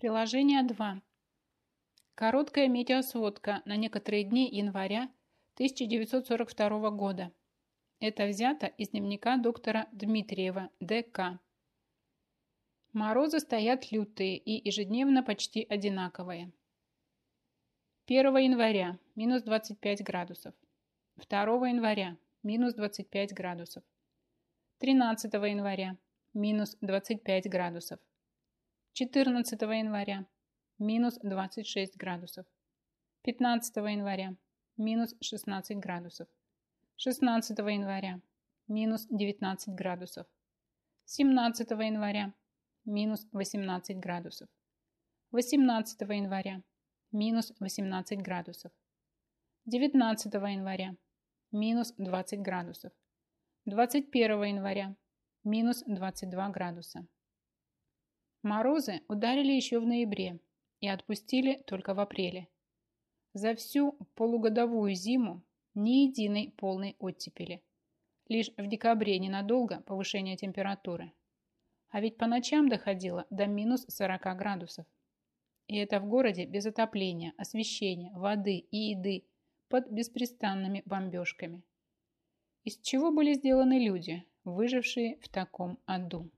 Приложение 2. Короткая метеосводка на некоторые дни января 1942 года. Это взято из дневника доктора Дмитриева, ДК. Морозы стоят лютые и ежедневно почти одинаковые. 1 января – минус 25 градусов. 2 января – минус 25 градусов. 13 января – минус 25 градусов. 14 января – минус 26 градусов. 15 января – минус 16 градусов. 16 января – минус 19 градусов. 17 января – минус 18 градусов. 18 января – минус 18 градусов. 19 января – минус 20 градусов. 21 января – минус 22 градуса. Морозы ударили еще в ноябре и отпустили только в апреле. За всю полугодовую зиму ни единой полной оттепели. Лишь в декабре ненадолго повышение температуры. А ведь по ночам доходило до минус 40 градусов. И это в городе без отопления, освещения, воды и еды под беспрестанными бомбежками. Из чего были сделаны люди, выжившие в таком аду?